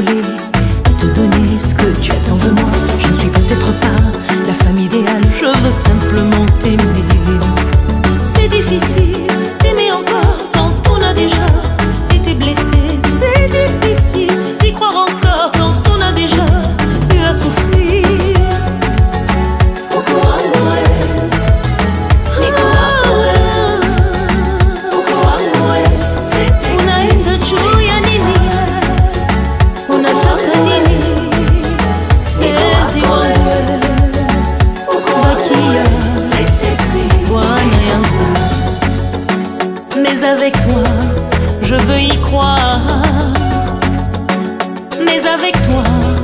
खुली avec toi, je veux y croire. Mais avec toi.